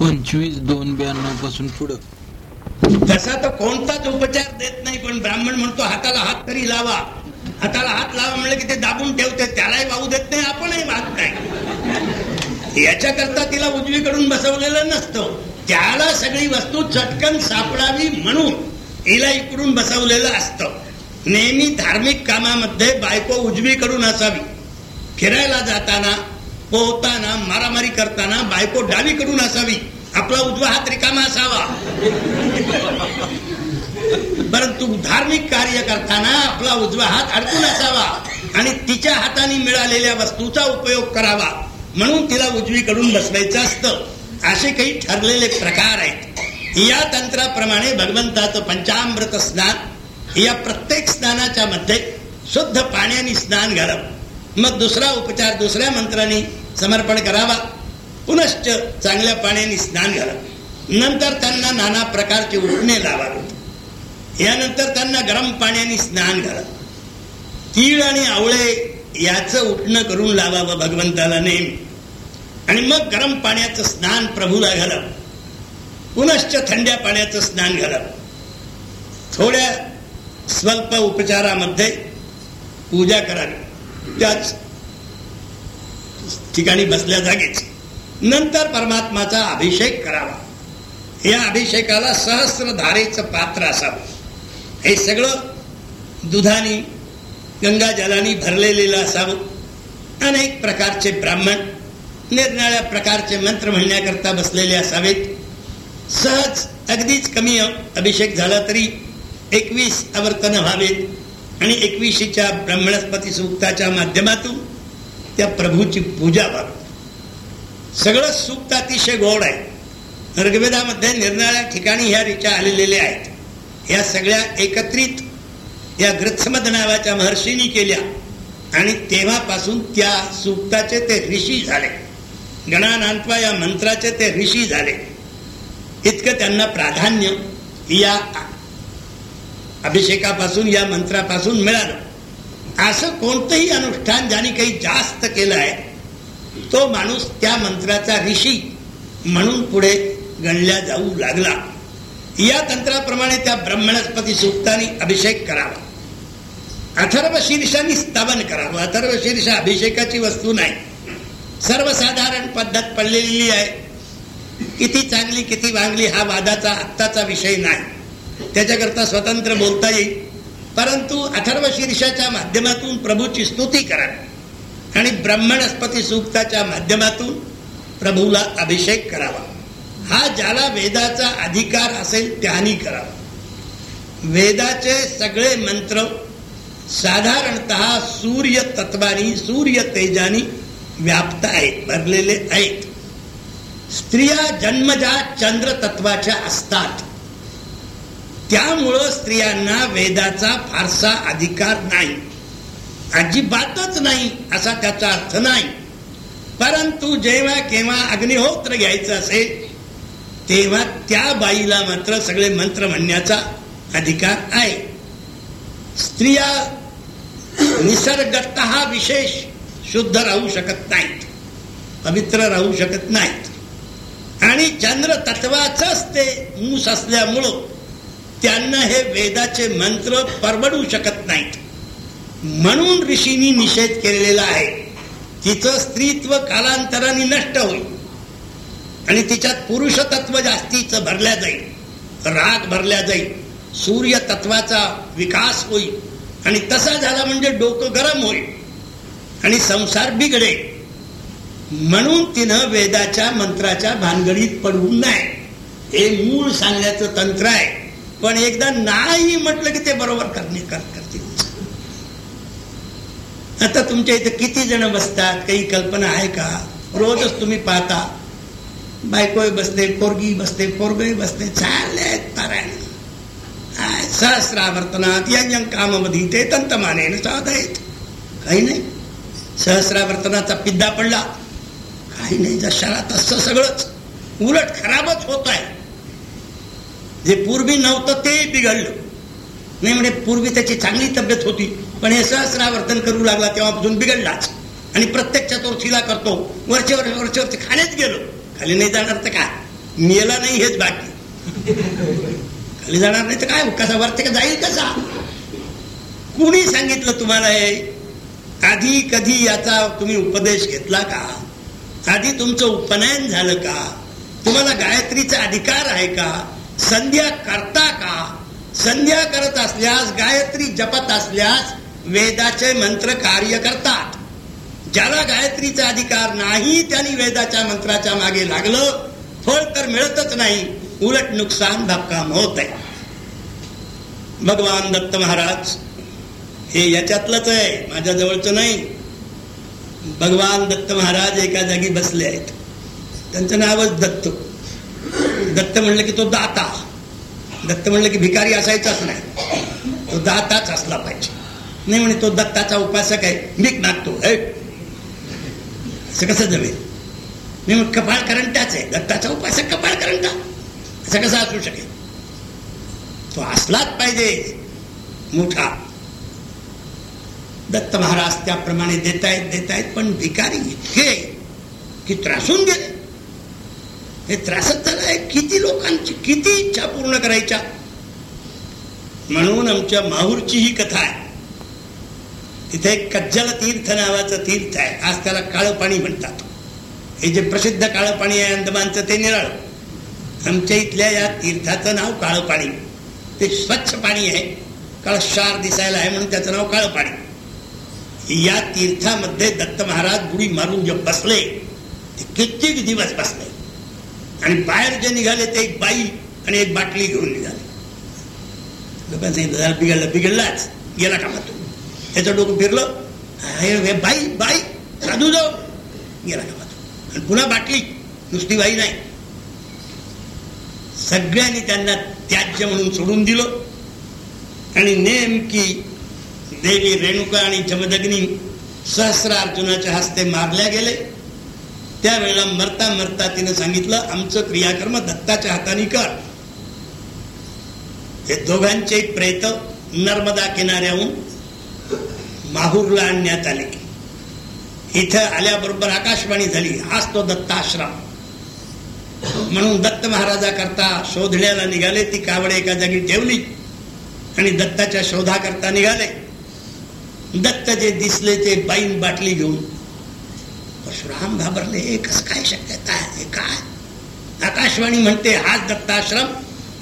पंचवीस दोन ब्याण्णवपासून पुढं. तसा तर कोणताच उपचार देत नाही पण ब्राह्मण म्हणतो हाताला हात तरी लावा. हाताला हात लावा म्हणलं की ते दाबून ठेवते त्यालाही वाहू देत नाही आपणही वाहत नाही. याच्याकरता तिला उजवीकडून बसवलेलं नसतं. त्याला सगळी वस्तू चटकन सापडावी म्हणून हिला इकडून बसवलेलं असतं. नेहमी धार्मिक कामामध्ये बायको उजवीकडून असावी. फिरायला जाताना पोहताना मारामारी करताना बायको डावीकडून असावी. आपला उजवा हात रिकामा असावा. परंतु धार्मिक कार्य करताना आपला उजवा हात अडकून असावा आणि तिच्या हाताने मिळालेल्या वस्तूचा उपयोग करावा. म्हणून तिला उजवीकडून बसवायचं असतं. असे काही ठरलेले प्रकार आहेत. या तंत्राप्रमाणे भगवंताचं पंचामृत स्नान या प्रत्येक स्नानाच्या मध्ये शुद्ध पाण्याने स्नान घालावं. मग दुसरा उपचार दुसऱ्या मंत्राने समर्पण करावा. पुनश्च चांगल्या पाण्याने स्नान घालावं नंतर त्यांना नाना प्रकारचे उठणे लावावे. यानंतर त्यांना गरम पाण्याने स्नान घालावं तीळ आणि आवळे याचं उठणं करून लावावं भगवंताला नेहमी. आणि मग गरम पाण्याचं स्नान प्रभूला घालावं पुनश्च थंड्या पाण्याचं स्नान घालावं थोड्या स्वल्प उपचारामध्ये पूजा करावी. त्याच ठिकाणी बसल्या जागेच. नंतर परमात्माचा अभिषेक करावा. या अभिषेकाला सहस्र धारेचं पात्र असावं. हे सगळं दुधानी गंगाजलानी भरलेलं असावं. अनेक प्रकारचे ब्राह्मण निरनिळ्या प्रकारचे मंत्र म्हणण्याकरता बसलेले असावेत. सहज अगदीच कमी अभिषेक झाला तरी एकवीस आवर्तन व्हावेत. आणि एकवीशीच्या ब्रह्मणस्पती सूक्ताच्या माध्यमातून त्या प्रभूची पूजा व्हावी सगळं सूक्त अतिशय गोड आहे. ऋग्वेदामध्ये निरनिळ्या ठिकाणी ह्या रिचा आलेल्या आहेत. या सगळ्या एकत्रित या ग्रत्समद नावाच्या महर्षींनी केल्या आणि तेव्हापासून त्या सूक्ताचे ते ऋषी झाले. गणानांतवा या मंत्राचे ते ऋषी झाले. इतकं त्यांना प्राधान्य या अभिषेकापासून या मंत्रापासून मिळालं. असं कोणतंही अनुष्ठान ज्याने काही जास्त केलं आहे तो माणूस त्या मंत्राचा ऋषी म्हणून पुढे गणल्या जाऊ लागला. या तंत्राप्रमाणे त्या ब्रह्मणस्पती सूक्ताने अभिषेक करावा. अथर्व शीर्षाने स्तवन करावं. अथर्व शीर्ष अभिषेकाची वस्तू नाही. सर्वसाधारण पद्धत पडलेली आहे. किती चांगली किती वांगली हा वादाचा आत्ताचा विषय नाही. त्याच्याकरता स्वतंत्र बोलता येईल. परंतु अथर्व शीर्षाच्या माध्यमातून प्रभूची स्तुती करावी आणि ब्रह्मणस्पती सूक्ताच्या माध्यमातून प्रभूला अभिषेक करावा. हा ज्याला वेदाचा अधिकार असेल त्यानी करावा. वेदाचे सगळे मंत्र साधारणत सूर्य तत्वानी सूर्य तेजानी व्याप्त आहेत भरलेले आहेत. स्त्रिया जन्मजात चंद्र तत्वाच्या असतात. त्यामुळं स्त्रियांना वेदाचा फारसा अधिकार नाही. अजिबातच नाही असा त्याचा अर्थ नाही. परंतु जेव्हा केव्हा अग्निहोत्र घ्यायचं असेल तेव्हा त्या बाईला मात्र सगळे मंत्र म्हणण्याचा अधिकार आहे. स्त्रिया निसर्गत विशेष शुद्ध राहू शकत नाहीत पवित्र राहू शकत नाहीत. आणि चंद्र तत्वाच ते मूस असल्यामुळं त्यांना हे वेदाचे मंत्र परवडू शकत नाहीत. म्हणून ऋषींनी निषेध केलेला आहे तिचं स्त्रीत्व कालांतराने नष्ट होईल आणि तिच्यात पुरुष तत्व जास्तीच भरल्या जाईल. राग भरल्या जाईल सूर्य तत्वाचा विकास होईल आणि तसा झाला म्हणजे डोकं गरम होईल आणि संसार बिघडेल. म्हणून तिनं वेदाच्या मंत्राच्या भानगडीत पडवू नाही हे मूळ सांगण्याचं तंत्र आहे. पण एकदा नाही म्हटलं की ते बरोबर करणे करतील. आता तुमच्या इथे किती जण बसतात? काही कल्पना आहे का? रोजच तुम्ही पाहता. बायकोय बसते पोरगी बसते पोरगही बसते. चालले तारायण सहस्रावर्तनात यंजन कामामध्ये ते तंतमाने साध आहेत. काही नाही. सहस्रावर्तनाचा पिद्दा पडला. काही नाही जशाला तसं सगळंच. उलट खराबच होत आहे. जे पूर्वी नव्हतं ते बिघडलं. नाही म्हणजे पूर्वी त्याची चांगली तब्येत होती पण हे सहस्रावर्तन करू लागला तेव्हापासून बिघडलाच. आणि प्रत्येक चतुर्थीला करतो. वरचे वरचे वरचे खालीच गेलो. खाली नाही जाणार तर काय? मेला नाही हेच बाकी. खाली जाणार नाही तर काय? कसा वरते का जाईल कसा? कुणी सांगितलं तुम्हाला हे? आधी कधी याचा तुम्ही उपदेश घेतला का? आधी तुमचं उपनयन झालं का? तुम्हाला गायत्रीचा अधिकार आहे का? संध्या करता का? संध्या करत असल्यास गायत्री जपत असल्यास वेदाचे मंत्र कार्य करतात. ज्याला गायत्रीचा अधिकार नाही त्यांनी वेदाच्या मंत्राच्या मागे लागलं. फळ तर मिळतच नाही. उलट नुकसान बापकाम होत आहे भगवान दत्त महाराज हे याच्यातलंच आहे. माझ्या जवळचं नाही. भगवान दत्त महाराज एका जागी बसले आहेत. त्यांचं नावच दत्त. दत्त म्हणलं की तो दाता. दत्त म्हणलं की भिकारी असायचाच नाही. तो दाताच असला पाहिजे. नाही म्हणे तो दत्ताचा उपासक आहे. भीक मागतो. असं कसं जमेल? मी मग कपाळ करंटाच आहे. दत्ताचा उपासक कपाळ करंटा असं कसं असू शकेल? तो असलाच पाहिजे. मोठा. दत्त महाराज त्याप्रमाणे देतायत देतायत पण भिकारी इतके की त्रासून गेले. हे त्रासच आहे. किती लोकांची किती इच्छा पूर्ण करायच्या? म्हणून आमच्या माहूरची ही कथा आहे. तिथे एक कज्जल तीर्थ नावाचं तीर्थ आहे. आज त्याला काळं पाणी म्हणतात. हे जे प्रसिद्ध काळं पाणी आहे अंदमानचं ते निराळ. आमच्या इथल्या या तीर्थाचं नाव काळं पाणी ते स्वच्छ पाणी आहे. काळशार दिसायला आहे म्हणून त्याचं नाव काळं पाणी या तीर्थामध्ये दत्त महाराज गुढी मारून जे बसले ते कित्येक दिवस बसले. आणि बाहेर जे निघाले ते एक बाई आणि एक बाटली घेऊन निघाले. लोकांनी सांगितलं बिघडलाच. गेला कामातून त्याचं डोकं फिरलं. बाई बाई साधू जाऊ. गेला कामात आणि पुन्हा बाटली. नुसती बाई नाही. सगळ्यांनी त्यांना त्याज्य म्हणून सोडून दिलं. आणि नेमकी देवी रेणुका आणि जमदग्नी सहस्र अर्जुनाच्या हस्ते मारल्या गेले. त्यावेळेला मरता मरता तिनं सांगितलं आमचं क्रियाकर्म दत्ताच्या हाताने कर. हे दोघांचे प्रेत नर्मदा किनाऱ्याहून माहूरला आणण्यात आले. इथं आल्याबरोबर आकाशवाणी झाली हाच तो दत्ताश्रम. म्हणून दत्त महाराजा करता शोधण्याला निघाले ती कावडे एका जागी ठेवली आणि दत्ताच्या शोधा करता निघाले. दत्त जे दिसले ते बाईन बाटली घेऊन परशुराम घाबरले. हे कसं काय शक्यता आहे? काय? आकाशवाणी म्हणते हाच दत्ताश्रम.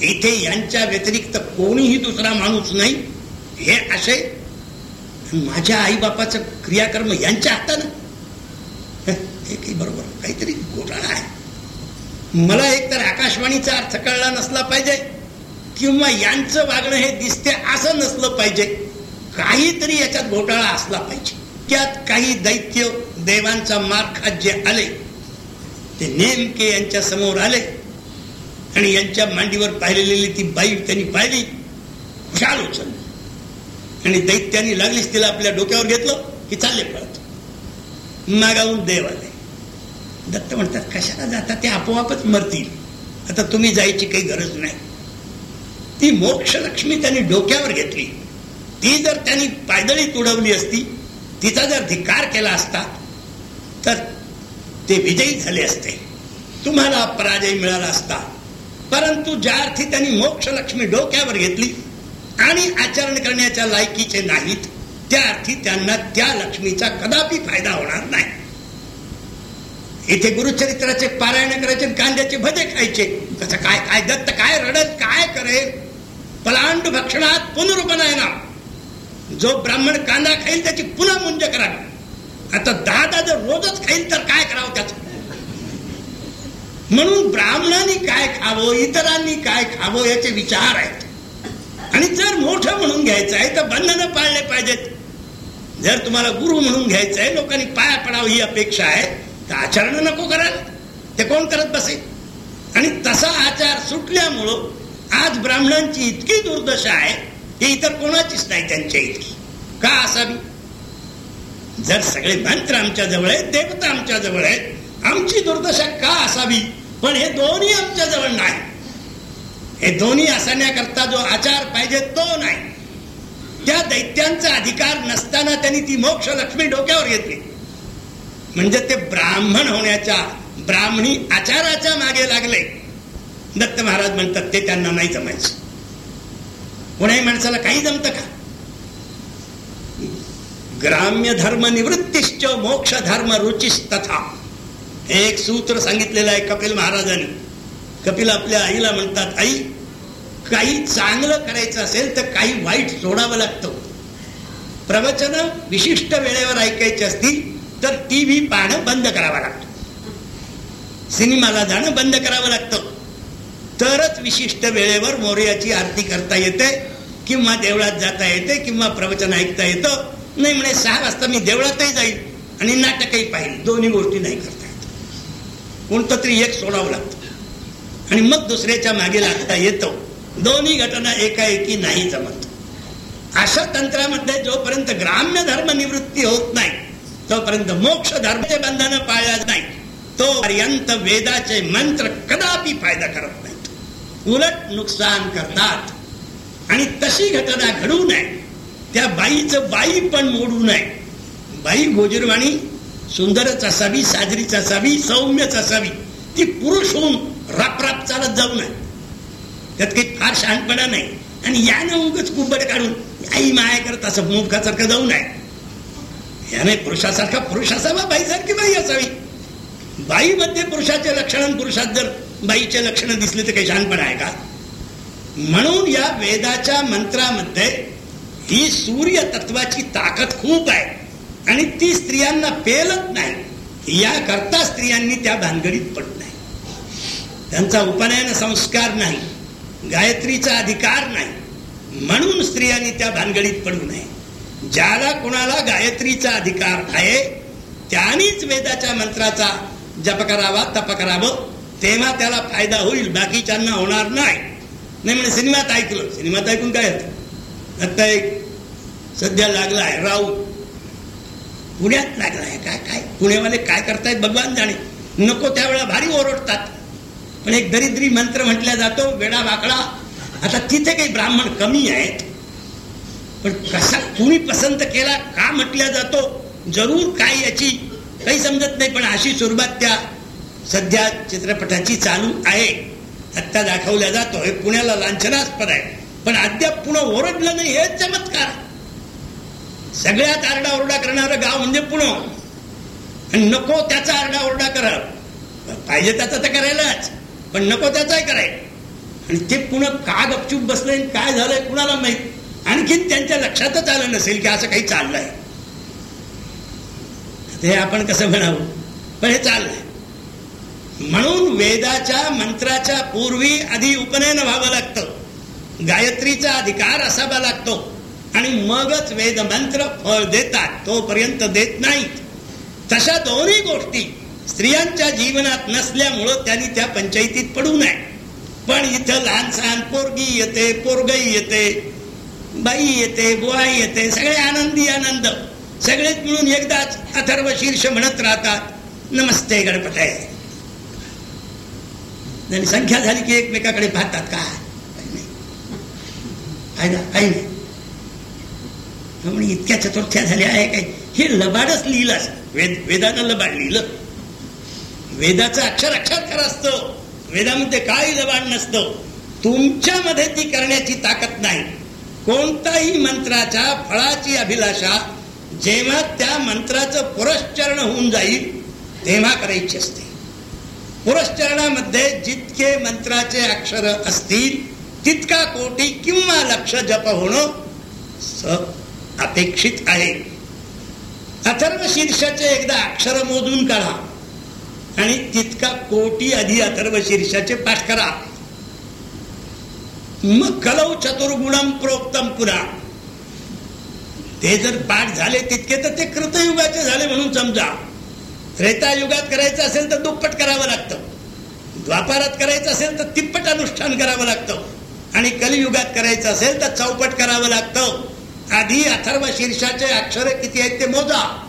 इथे यांच्या व्यतिरिक्त कोणीही दुसरा माणूस नाही. हे असे माझ्या आई बापाचं क्रियाकर्म यांच्या हातानं? हे काही बरोबर? काहीतरी घोटाळा आहे. मला एकतर आकाशवाणीचा अर्थ कळला नसला पाहिजे किंवा यांचं वागणं हे दिसते असं नसलं पाहिजे. काहीतरी याच्यात घोटाळा असला पाहिजे. त्यात काही दैत्य देवांचा मार खात जे आले. ते नेमके यांच्या समोर आले. आणि यांच्या मांडीवर पाहिलेली ती बाई त्यांनी पाहिली. खुशाल उचलली. आणि दैत्यानी लागलीच तिला आपल्या डोक्यावर घेतलं की चालले पळत. मागावून देव आले. दत्त म्हणतात कशाला जाता? ते आपोआपच मरतील. आता तुम्ही जायची काही गरज नाही. ती मोक्ष लक्ष्मी त्यांनी डोक्यावर घेतली. ती जर त्यांनी पायदळी तुडवली असती तिचा जर धिकार केला असता तर ते विजयी झाले असते. तुम्हाला पराजय मिळाला असता. परंतु ज्या अर्थी त्यांनी मोक्ष लक्ष्मी डोक्यावर घेतली आणि आचरण करण्याच्या लायकीचे नाहीत त्या अर्थी त्यांना त्या लक्ष्मीचा कदापि फायदा होणार नाही. इथे गुरुचरित्राचे पारायण करायचे कांद्याचे भजे खायचे. कसं काय काय दत्त काय रडत काय करेल? पलांड भक्षणात पुनरुपनायना. जो ब्राह्मण कांदा खाईल त्याची पुन्हा मुंज करावी आता दादा जर रोजच खाईल तर काय करावं त्याच? म्हणून ब्राह्मणांनी काय खावं इतरांनी काय खावं याचे विचार आहेत. आणि जर मोठं म्हणून घ्यायचं आहे तर बंधनं पाळले पाहिजेत. जर तुम्हाला गुरु म्हणून घ्यायचं आहे लोकांनी पाया पडावं ही अपेक्षा आहे तर आचरण नको कराल. ते कोण करत बसे? आणि तसा आचार सुटल्यामुळं आज ब्राह्मणांची इतकी दुर्दशा आहे की इतर कोणाचीच नाही त्यांच्या इतकी. का असावी? जर सगळे मंत्र आमच्या जवळ आहेत देवता आमच्या जवळ आहेत आमची दुर्दशा का असावी? पण हे दोन्ही आमच्या जवळ नाही. हे दोन्ही असण्याकरता जो आचार पाहिजे तो नाही. त्या दैत्यांचा अधिकार नसताना त्यांनी ती मोक्ष लक्ष्मी डोक्यावर घेतली. म्हणजे ते ब्राह्मण होण्याच्या ब्राह्मणी आचाराच्या मागे लागले. दत्त महाराज म्हणतात ते त्यांना नाही जमायचं. कोणाही माणसाला काही जमतं का? ग्राम्य धर्म निवृत्तीश्च मोक्ष धर्म रुचिस तथा एक सूत्र सांगितलेलं आहे कपिल महाराजांनी. कपिल आपल्या आईला म्हणतात आई काही चांगलं करायचं असेल तर काही वाईट सोडावं लागतं. प्रवचन विशिष्ट वेळेवर ऐकायची असतील तर टीव्ही पाहणं बंद करावं लागतं. सिनेमाला जाणं बंद करावं लागतं. तरच विशिष्ट वेळेवर मोर्याची आरती करता येते किंवा देवळात जाता येते किंवा प्रवचन ऐकता येतं. नाही म्हणे सहा वाजता मी देवळातही जाईल आणि नाटकही पाहिजे दोन्ही गोष्टी नाही करता येत. कोणतं तरी एक सोडावं लागतं. आणि मग दुसऱ्याच्या मागे लागता येतो. दोन्ही घटना एकाएकी नाही जमत. अशा तंत्रामध्ये जोपर्यंत ग्राम्य धर्म निवृत्ती होत नाही तोपर्यंत मोक्ष धर्माचे बंधन पाळल्या नाही तोपर्यंत वेदाचे मंत्र कदापि फायदा करत नाहीत. उलट नुकसान करतात. आणि तशी घटना घडू नये. त्या बाईचं बाई पण मोडू नये. बाई गोजीरवाणी सुंदरच असावी साजरीच असावी सौम्यच असावी ती पुरुष होऊन राप राप चालत जाऊ नये. त्यात काही फार शहाणपणा नाही. आणि यानं उगच कुंबड काढून आई माया करत असं मूर्खासारखं जाऊ नये. याने पुरुषासारखा पुरुष असावा बाईसारखी बाई असावी. बाईमध्ये पुरुषाचे लक्षण पुरुषात जर बाईचे लक्षणं दिसले तर काही शहाणपणा आहे का? म्हणून या वेदाच्या मंत्रामध्ये ही सूर्य तत्वाची ताकद खूप आहे. आणि ती स्त्रियांना पेलत नाही. याकरता स्त्रियांनी त्या भानगडीत पडत नाही त्यांचा उपनयन संस्कार नाही. गायत्रीचा अधिकार नाही. म्हणून स्त्रियांनी त्या भानगडीत पडू नये. ज्याला कोणाला गायत्रीचा अधिकार आहे त्यानीच वेदाच्या मंत्राचा जप करावा तप करावं तेव्हा त्याला फायदा होईल. बाकीच्यांना होणार नाही. नाही म्हणजे सिनेमात ऐकलं. सिनेमात ऐकून काय होतं? आता एक सध्या लागला आहे राऊ पुण्यात लागला आहे काय काय? पुणेवाले काय करतायत भगवान जाणे. नको त्यावेळेला भारी ओरडतात. पण एक दरिद्री मंत्र म्हटला जातो वेडा वाकडा आता तिथे काही ब्राह्मण कमी आहेत. पण कसा कुणी पसंत केला का म्हटल्या जातो? जरूर काय याची काही समजत नाही पण अशी सुरुवात त्या सध्या चित्रपटाची चालू आहे. आत्ता दाखवल्या जातो. हे पुण्याला लांछनास्पद आहे. पण अद्याप पुणे ओरडलं नाही हे चमत्कार. सगळ्यात आरडाओरडा करणारं गाव म्हणजे पुणे. आणि नको त्याचा आरडाओरडा करा पाहिजे त्याचा तर करायलाच पण नको त्याचाही कराय आणि ते पुन्हा का गपचूप बसलंय काय झालंय कुणाला माहीत? आणखीन त्यांच्या लक्षातच आलं नसेल की असं काही चाललंय. हे आपण कसं म्हणावं? पण हे चाललंय. म्हणून वेदाच्या मंत्राच्या पूर्वी आधी उपनयन व्हावं लागतं. गायत्रीचा अधिकार असावा लागतो. आणि मगच वेद मंत्र फळ देतात तोपर्यंत देत नाहीत. तशा दोन्ही गोष्टी स्त्रियांच्या जीवनात नसल्यामुळं त्यांनी त्या पंचायतीत पडू नये. पण इथं लहान सहान पोरगी येते पोरगई येते बाई येते बुवाई येते सगळे आनंदी आनंद. सगळेच मिळून एकदाच अथर्व शीर्ष म्हणत राहतात नमस्ते गणपत. आहे संख्या झाली की एकमेकाकडे पाहतात का काही नाही. म्हणजे इतक्या चतुर्थ्या झाल्या आहे काय हे लबाडच लिहिलं वेद वेदानं लबाड लिहिलं. वेदाचं अक्षर अक्षर असतं. वेदामध्ये काही लबाड नसतं. तुमच्यामध्ये ती करण्याची ताकद नाही. कोणताही मंत्राच्या फळाची अभिलाषा जेव्हा त्या मंत्राचं पुरश्चरण होऊन जाईल तेव्हा करायची असते. पुरश्चरणामध्ये जितके मंत्राचे अक्षर असतील तितका कोटी किंवा लक्ष जप होणं अपेक्षित आहे. अथर्व शीर्षाचे एकदा अक्षर मोजून काढा आणि तितका कोटी आधी अथर्व शीर्षाचे पाठ करा. मग कलव चतुर्गुणम प्रोक्तम पुरा. ते जर पाठ झाले तितके तर ते कृतयुगाचे झाले म्हणून समजा. त्रेतायुगात करायचं असेल तर दुप्पट करावं लागतं. द्वापारात करायचं असेल तर तिप्पट अनुष्ठान करावं लागतं. आणि कलियुगात करायचं असेल तर चौपट करावं लागतं. आधी अथर्व शीर्षाचे अक्षर किती आहेत ते मोजा.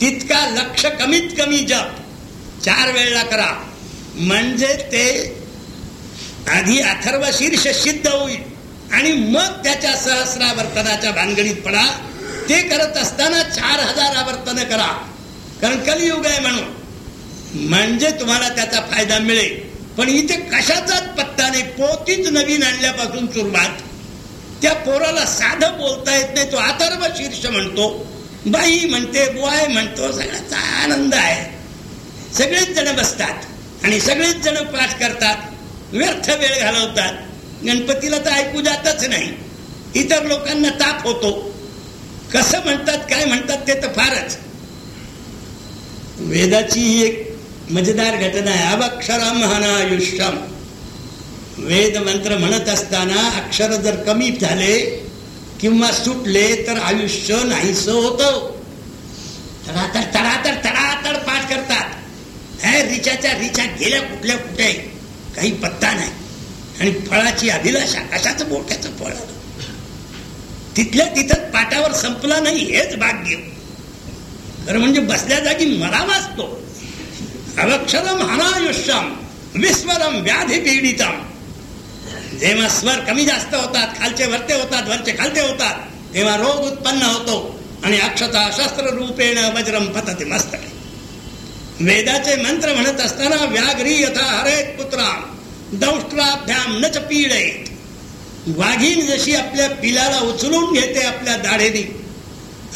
तितका लक्ष कमीत कमी जप. चार वेळेला करा. म्हणजे ते आधी अथर्व शीर्ष सिद्ध होईल. आणि मग त्याच्या सहस्रावर्तनाच्या भानगडीत पडा. ते करत असताना चार हजार आवर्तन करा. कारण कलियुग आहे म्हणून. म्हणजे तुम्हाला त्याचा फायदा मिळेल. पण इथे कशाचाच पत्ता नाही पोतीच नवीन आणल्यापासून सुरुवात? त्या पोराला साधं बोलता येत नाही तो अथर्व शीर्ष म्हणतो. बाई म्हणते बुवाय म्हणतो सगळ्याचा आनंद आहे. सगळेच जण बसतात आणि सगळेच जण पाठ करतात व्यर्थ वेळ घालवतात. गणपतीला तर ऐकू जातच नाही. इतर लोकांना ताप होतो. कसं म्हणतात काय म्हणतात ते तर फारच. वेदाची ही एक मजेदार घटना आहे. अवक्षरम हनायुष्यम वेद मंत्र म्हणत असताना अक्षर जर कमी झाले किंवा सुटले तर आयुष्य नाहीस होत. तडातर तडातर तडातर पाठ करतात. हे रिचाच्या रिचा गेल्या कुठल्या कुठे काही पत्ता नाही. आणि फळाची अभिलाषा कशाचं मोठ्याचं फळ? आलं तिथल्या तिथं पाटावर संपला नाही हेच भाग्य. खरं म्हणजे बसल्या जागी मला वाचतो. अवक्षरम अनायुष्यम विस्वरम व्याधी पीडितम जेव्हा स्वर कमी जास्त होतात खालचे वरते होतात वरचे खालते होतात तेव्हा रोग उत्पन्न होतो आणि अक्षता शस्त्र रूपेण वज्रम पतते मस्तके। वेदाचे मंत्र म्हणत असताना व्याघ्री यथा हरेत पुत्रा दौष्ट्राभ्याम नच पीडयेत। वाघीण जशी आपल्या पिलाला उचलून घेते आपल्या दाढेनी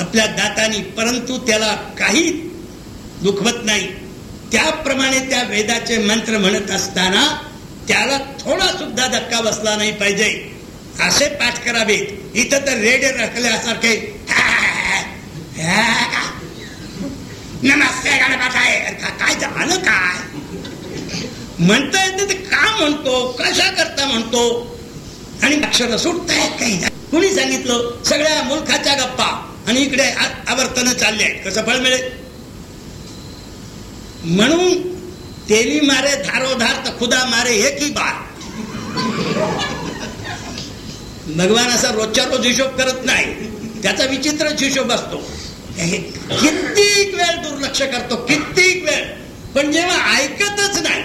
आपल्या दातानी परंतु त्याला काही दुखवत नाही। त्याप्रमाणे त्या वेदाचे मंत्र म्हणत असताना त्याला थोडा सुद्धा धक्का बसला नाही पाहिजे. असे पाठ करावेत. इथं तर रेडे रखल्यासारखे. नमस्ते काय झालं काय? म्हणता येते ते का म्हणतो? कशा करता म्हणतो? आणि अक्षर सुटतायत काही कुणी सांगितलं? सगळ्या मुलखाच्या गप्पा. आणि इकडे आवर्तन चालले आहेत. कसं फळ मिळेल? म्हणून तेली मारे धारोधार तर खुदा मारे हे की बार. भगवान असा रोजच्या रोज हिशोब करत नाही. त्याचा विचित्रच हिशोब असतो. कित्येक वेळ दुर्लक्ष करतो कित्येक वेळ. पण जेव्हा ऐकतच नाही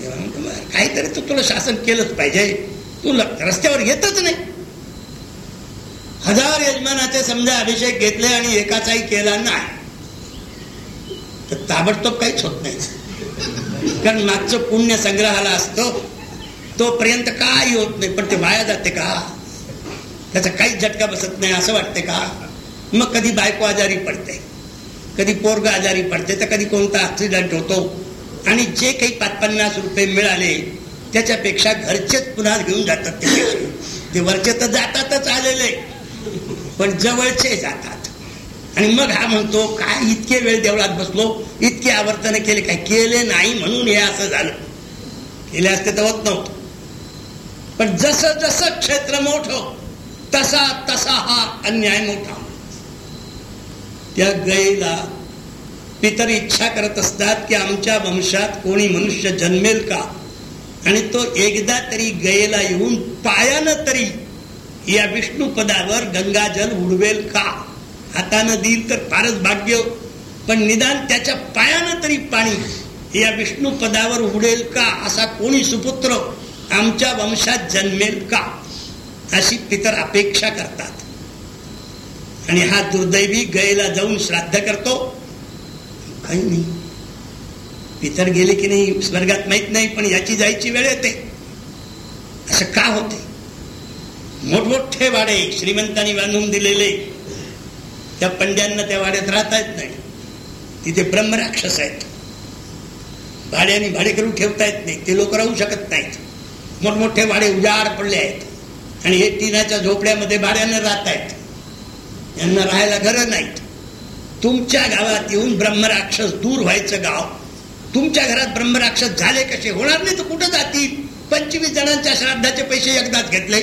तेव्हा काहीतरी तर तुला शासन केलंच पाहिजे. तू रस्त्यावर येतच नाही. हजार यजमानाचे समजा अभिषेक घेतले आणि एकाचाही केला नाही. तर ताबडतोब काहीच होत नाही. कारण मागचं पुण्य संग्रहाला असतो तोपर्यंत काही होत नाही. पण ते वाया जाते का? त्याचा काहीच झटका बसत नाही असं वाटते का? मग कधी बायको आजारी पडते कधी पोरग आजारी पडते तर कधी कोणता ऍक्सिडेंट होतो. आणि जे काही पाच पन्नास रुपये मिळाले त्याच्यापेक्षा घरचेच पुन्हा घेऊन जातात ते. ते वरचे तर जातातच आलेले पण जवळचे जातात. आणि मग हा म्हणतो काय इतके वेळ देवळात बसलो? इतके आवर्तन केले काय? केले नाही म्हणून हे असं झालं. केले असते तर होत नव्हतं. पण जसं जसं क्षेत्र मोठं तसा तसा हा अन्याय मोठा त्या गईला पितर इच्छा करत असतात की आमच्या वंशात कोणी मनुष्य जन्मेल का? आणि तो एकदा तरी गयेला येऊन पायानं तरी या विष्णू पदावर गंगाजल उडवेल का? हातानं देईल तर फारच भाग्य पण निदान त्याच्या पायानं तरी पाणी. या विष्णू पदावर उडेल का असा कोणी सुपुत्र आमच्या वंशात जन्मेल का? अशी पितर अपेक्षा करतात. आणि हा दुर्दैवी गयेला जाऊन श्राद्ध करतो. काही नाही. पितर गेले की नाही स्वर्गात माहीत नाही पण याची जायची वेळ येते. असं का होते? मोठमोठे वाडे श्रीमंतांनी बांधून दिलेले त्या पंड्यांना त्या वाड्यात राहता येत नाही. तिथे ब्रह्मराक्षस आहेत. भाड्याने भाडेकरू ठेवता येत नाही. ते लोक राहू शकत नाहीत. मोठमोठे वाडे उजाड पडले आहेत. आणि हे टिनाच्या झोपड्यामध्ये भाड्यानं राहत आहेत. यांना राहायला घरं नाहीत. तुमच्या गावात येऊन ब्रह्मराक्षस दूर व्हायचं गाव तुमच्या घरात ब्रह्मराक्षस झाले कसे? होणार नाही तर कुठं जातील? पंचवीस जणांच्या श्राद्धाचे पैसे एकदाच घेतले.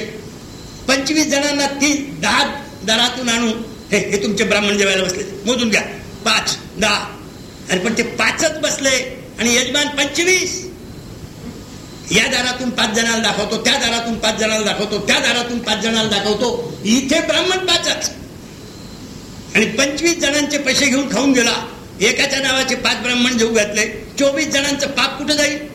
पंचवीस जणांना ती दहा दरातून आणून हे हे तुमचे ब्राह्मण जेवायला बसले. मोजून घ्या. पाच दहा. अरे पण ते पाचच बसले. आणि यजमान पंचवीस. या दारातून पाच जणांना दाखवतो त्या दारातून पाच जणांना दाखवतो त्या दारातून पाच जणांना दाखवतो. इथे ब्राह्मण पाचच. आणि पंचवीस जणांचे पैसे घेऊन खाऊन गेला. एकाच्या नावाचे पाच ब्राह्मण जेऊ घातले. चोवीस जणांचं पाप कुठं जाईल?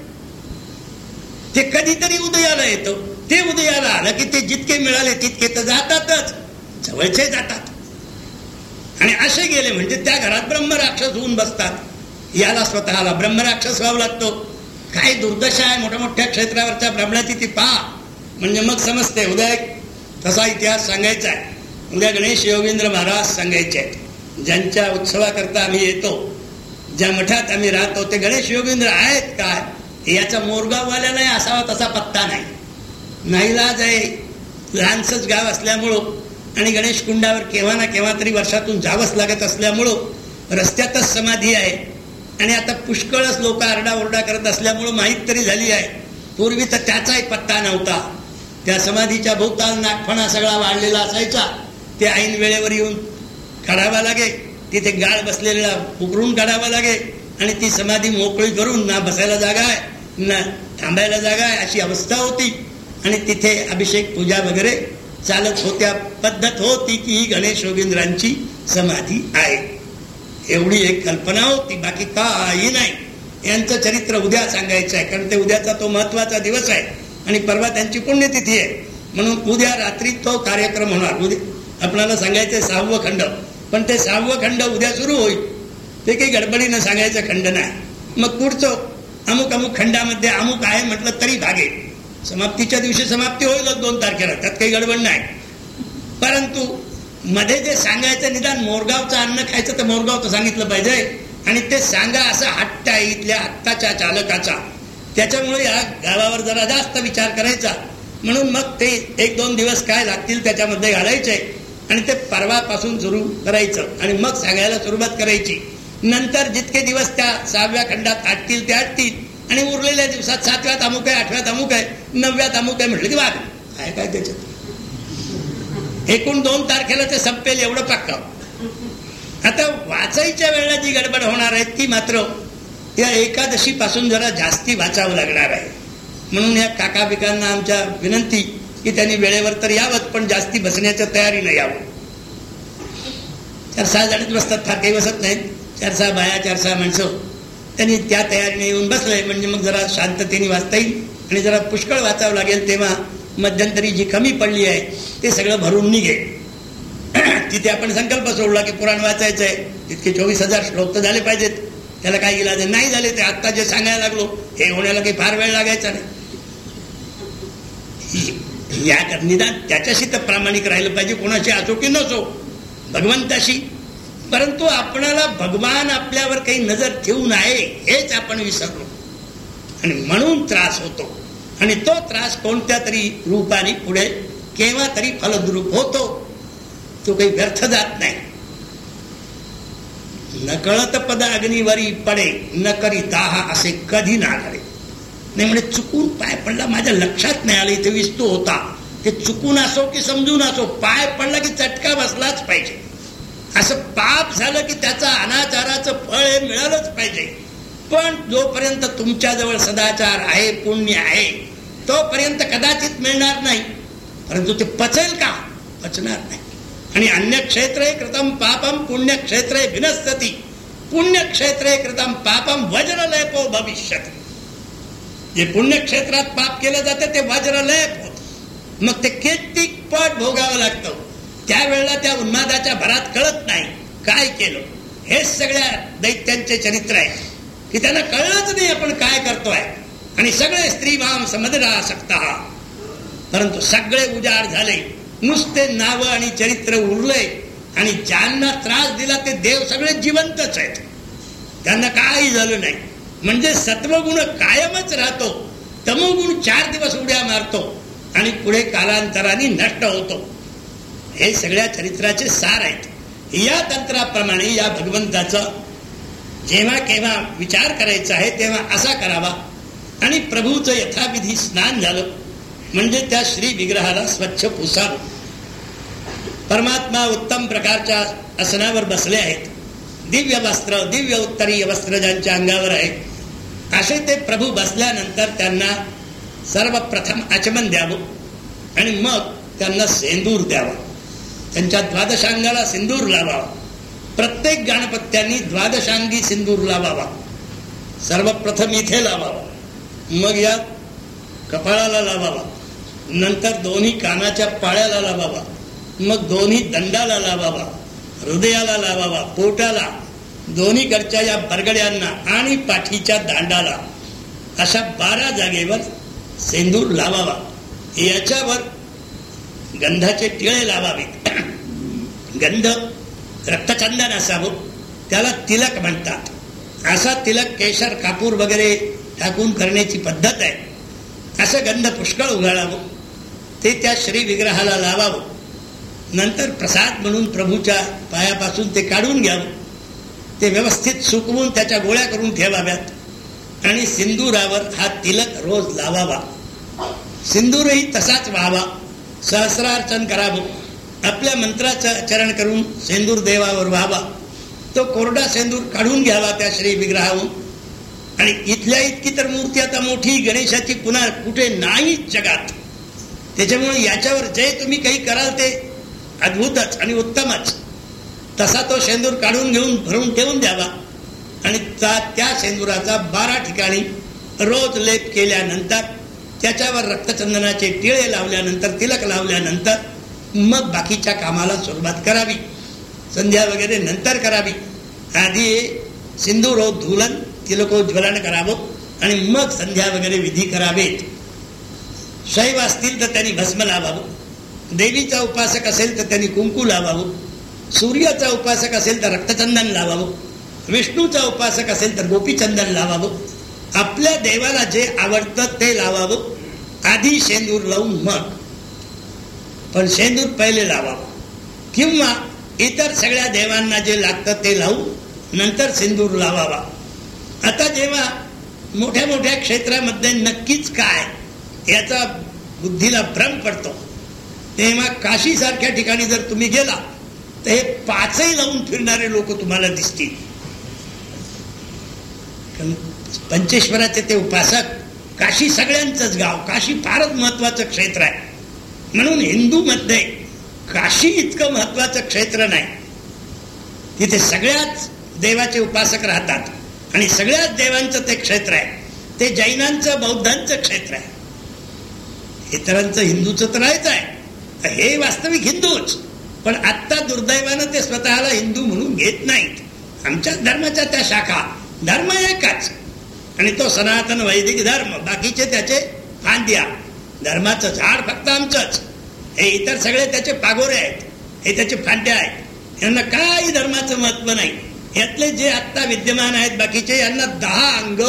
ते कधीतरी उदयाला येतं. ते उदयाला आलं की ते जितके मिळाले तितके तर जातातच. जवळचे जातात. आणि असे गेले म्हणजे त्या घरात ब्रह्मराक्षस होऊन बसतात. याला स्वतःला ब्रह्मराक्षस व्हावं लागतो. काय दुर्दशा आहे मोठ्या मोठ्या क्षेत्रावरच्या ब्राह्मणाची ती पहा. म्हणजे मग समजते उद्या एक तसा इतिहास सांगायचा आहे. उद्या गणेश योगेंद्र महाराज सांगायचे आहेत. ज्यांच्या उत्सवाकरता आम्ही येतो ज्या मठात आम्ही राहतो ते गणेश योगेंद्र आहेत काय याचा मोरगाववाल्यालाही असावा तसा पत्ता नाही. नाईलाज आहे. लहानसंच गाव असल्यामुळं आणि गणेश कुंडावर केव्हा ना केव्हा तरी वर्षातून जावंच लागत असल्यामुळं रस्त्यातच समाधी आहे. आणि आता पुष्कळच लोक आरडाओरडा करत असल्यामुळं माहीत तरी झाली आहे. पूर्वी तर त्याचाही पत्ता नव्हता. त्या समाधीच्या भोवताल नागफणा सगळा वाढलेला असायचा. ते ऐन वेळेवर येऊन काढावा लागे. तिथे गाळ बसलेला उकरून काढावा लागे. आणि ती समाधी मोकळी करून ना बसायला जागा आहे ना थांबायला जागा आहे अशी अवस्था होती. आणि तिथे अभिषेक पूजा वगैरे चालत होत्या पद्धत होती की ही गणेश योगेंद्रांची समाधी आहे. एवढी एक कल्पना होती बाकी काही नाही. यांचं चरित्र उद्या सांगायचं आहे कारण ते उद्याचा तो महत्त्वाचा दिवस आहे आणि परवा त्यांची पुण्यतिथी आहे. म्हणून उद्या रात्री तो कार्यक्रम होणार. उद्या आपणाला सांगायचं सहावं खंड. पण ते सहावं खंड उद्या सुरू होईल. ते काही गडबडीनं सांगायचं खंड नाही. मग पुढचं अमुक अमुक खंडामध्ये अमुक आहे म्हटलं तरी भागेल समाप्तीच्या दिवशी समाप्ती होईलच दोन तारखेला. त्यात काही गडबड नाही. परंतु मध्ये जे सांगायचं निदान मोरगावचं अन्न खायचं तर मोरगावचं सांगितलं पाहिजे. आणि ते सांगा असं हट्ट आहे इथल्या हट्टाच्या चालकाचा. त्याच्यामुळे या गावावर जरा जास्त विचार करायचा. म्हणून मग ते एक दोन दिवस काय लागतील त्याच्यामध्ये घालायचे. आणि ते परवापासून सुरू करायचं. आणि मग सांगायला सुरुवात करायची. नंतर जितके दिवस त्या सहाव्या खंडात आटतील ते आटतील. आणि उरलेल्या दिवसात सातव्यात अमुक आहे आठव्यात अमुक आहे नवव्यात अमुक आहे म्हटलं की वाघ काय काय त्याच्यात? एकूण दोन तारखेला ते संपेल एवढं पक्का. आता वाचायच्या वेळेला जी गडबड होणार आहे ती मात्र या एकादशी पासून जरा जास्ती वाचावं लागणार आहे. म्हणून या काका पिकांना आमच्या विनंती की त्यांनी वेळेवर तर यावंच पण जास्ती बसण्याच्या तयारीनं यावं. चार सहा जणच बसतात फार काही बसत नाहीत. चार सहा बाया चार सहा माणसं. त्यांनी त्या तयारीने येऊन बसलंय. म्हणजे मग जरा शांततेने वाचता येईल आणि जरा पुष्कळ वाचावं लागेल तेव्हा मध्यंतरी जी कमी पडली आहे ते सगळं भरून निघेल. तिथे आपण संकल्प सोडला की पुराण वाचायचं आहे तितके चोवीस हजार श्लोक तर झाले पाहिजेत. त्याला काय इलाज नाही झाले ते आत्ता जे सांगायला लागलो हे होण्याला काही फार वेळ लागायचा नाही. या निदान त्याच्याशी तर प्रामाणिक राहिलं पाहिजे. कोणाशी असो की नसो. भगवंताशी परंतु आपणाला भगवान आपल्यावर काही नजर ठेवून आहे हेच आपण विसरलो. आणि म्हणून त्रास होतो. आणि तो त्रास कोणत्या तरी रूपाने पुढे केव्हा तरी फलद्रूप होतो. तो काही व्यर्थ जात नाही. नकळत पद अग्निवरी पडे न करी दाहा असे कधी ना घडे. नाही म्हणजे चुकून पाय पडला माझ्या लक्षात नाही आलं इथे विस्तू होता. ते चुकून असो की समजून असो पाय पडला की चटका बसलाच पाहिजे. असं पाप झालं की त्याचा अनाचाराचं फळ हे मिळालंच पाहिजे. पण जोपर्यंत तुमच्याजवळ सदाचार आहे पुण्य आहे तोपर्यंत कदाचित मिळणार नाही. परंतु ते पचेल का? पचणार नाही. आणि अन्य क्षेत्रे कृतम पापम पुण्यक्षेत्रे भिनस्तती पुण्यक्षेत्रे कृतम पापम वज्रलेपो भविष्य जे पुण्यक्षेत्रात पाप केलं जातं ते वज्रलेप होत. मग ते किती पट भोगावं लागतं? त्यावेळेला त्या उन्मादाच्या भरात कळत नाही. काय केलं? हेच सगळ्या दैत्यांचे चरित्र आहे. की त्यांना कळलंच नाही आपण काय करतोय. आणि सगळे स्त्री समजला सकता परंतु सगळे उजाड झाले. नुसते नाव आणि चरित्र उरले आणि ज्यांना त्रास दिला ते देव सगळे जिवंतच आहेत. त्यांना काही झालं नाही. म्हणजे सत्वगुण कायमच राहतो. तमोगुण चार दिवस उड्या मारतो. आणि पुढे कालांतराने नष्ट होतो. हे सगळ्या चरित्राचे सार आहेत. या तंत्राप्रमाणे या भगवंताचा जेव्हा केव्हा विचार करायचा आहे तेव्हा असा करावा. आणि प्रभूचं यथाविधी स्नान झालं. म्हणजे त्या श्री विग्रहाला स्वच्छ पुसावं. परमात्मा उत्तम प्रकारच्या आसनावर बसले आहेत. दिव्य वस्त्र दिव्य उत्तरीय वस्त्र ज्यांच्या अंगावर आहे असे ते प्रभू बसल्यानंतर त्यांना सर्वप्रथम आचमन द्यावं. आणि मग त्यांना सेंदूर द्यावा. त्यांच्या द्वादशांगाला सिंदूर लावावा. प्रत्येक गणपत्यांनी द्वादशांगी सिंदूर लावावा. सर्वप्रथम इथे लावावा. मग या कपाळाला लावावा. नंतर दोन्ही कानाच्या पाळ्याला लावावा. मग दोन्ही दंडाला लावावा. हृदयाला लावावा. पोटाला. दोन्हीकडच्या या बरगड्यांना आणि पाठीच्या दांडाला. अशा बारा जागेवर सेंदूर लावावा. याच्यावर गंधाचे टिळे लावावेत. गंध रक्तचंदन असावं. त्याला तिलक म्हणतात. असा तिलक केशर कापूर वगैरे टाकून करण्याची पद्धत आहे. असं गंध पुष्कळ उघाळावं ते त्या श्री विग्रहाला लावावं. नंतर प्रसाद म्हणून प्रभूच्या पायापासून ते काढून घ्यावं. ते व्यवस्थित सुकवून त्याच्या गोळ्या करून ठेवाव्यात. आणि सिंदुरावर हा तिलक रोज लावावा. सिंदूरही तसाच व्हावा. सहस्रार्चन करावं. आपल्या मंत्राचं चरण करून सेंदूर देवावर व्हावा. तो कोरडा सेंदूर काढून घ्यावा त्या श्री विग्रहावरून. आणि इथल्या इतकी तर मूर्ती आता मोठी गणेशाची पुन्हा कुठे नाही जगात. त्याच्यामुळे याच्यावर जे तुम्ही काही कराल ते अद्भुतच आणि उत्तमच. तसा तो शेंदूर काढून घेऊन भरून ठेवून द्यावा. आणि त्या सेंदुराचा बारा ठिकाणी रोज लेप केल्यानंतर त्याच्यावर रक्तचंदनाचे टिळे लावल्यानंतर तिलक लावल्यानंतर मग बाकीच्या कामाला सुरुवात करावी. संध्या वगैरे नंतर करावी. आधी सिंधू हो धुलन तिलकोज्वलन हो करावं आणि मग संध्या वगैरे विधी करावेत. शैव असतील तर त्यांनी भस्म लावावं. देवीचा उपासक असेल तर त्यांनी कुंकू लावावं. सूर्याचा उपासक असेल तर रक्तचंदन लावावं. विष्णूचा उपासक असेल तर गोपीचंदन लावावं. आपल्या देवाला जे आवडतं ते लावावं. आधी शेंदूर लावून मग. पण शेंदूर पहिले लावावं. किंवा इतर सगळ्या देवांना जे लागतं ते लावून नंतर सिंदूर लावावा. आता जेव्हा मोठ्या मोठ्या क्षेत्रामध्ये नक्कीच काय याचा बुद्धीला भ्रम पडतो. तेव्हा काशी सारख्या ठिकाणी जर तुम्ही गेला तर हे पाचही लावून फिरणारे लोक तुम्हाला दिसतील. पंचेश्वराचे ते उपासक काशी सगळ्यांचंच गाव काशी फारच महत्वाचं क्षेत्र आहे. म्हणून हिंदू मध्ये काशी इतकं महत्वाचं क्षेत्र नाही. तिथे सगळ्याच देवाचे उपासक राहतात आणि सगळ्याच देवांचं ते क्षेत्र आहे. ते जैनांचं बौद्धांचं क्षेत्र आहे. इतरांचं हिंदूचं तर राहायचं आहे. हे वास्तविक हिंदूच. पण आत्ता दुर्दैवानं ते स्वतःला हिंदू म्हणून घेत नाहीत. आमच्या धर्माच्या त्या शाखा. धर्म एकच. आणि तो सनातन वैदिक धर्म बाकीचे त्याचे फांद्या धर्माचं झाड फक्त आमचंच. हे इतर सगळे त्याचे पागोरे आहेत. हे त्याचे फांद्या आहेत. यांना काही धर्माचं महत्त्व नाही. यातले जे आत्ता विद्यमान आहेत बाकीचे यांना दहा अंग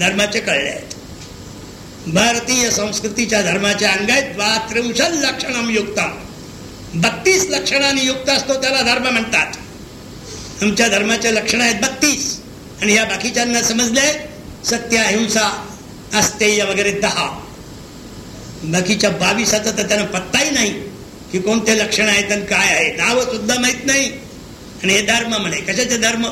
धर्माचे कळले आहेत. भारतीय संस्कृतीच्या धर्माच्या अंग आहेत द्वात्रिंशल लक्षणम युक्त. बत्तीस लक्षणांनी युक्त असतो त्याला धर्म म्हणतात. आमच्या धर्माचे लक्षण आहेत बत्तीस. आणि या बाकीच्यांना समजले सत्य अहिंसा अस्तेय वगैरे दहा बाकीच्या बावीसाचा तर त्यांना पत्ताही नाही की कोणते लक्षण आहेत आणि काय आहे नाव सुद्धा माहीत नाही आणि हे धर्म म्हणे कशाचे धर्म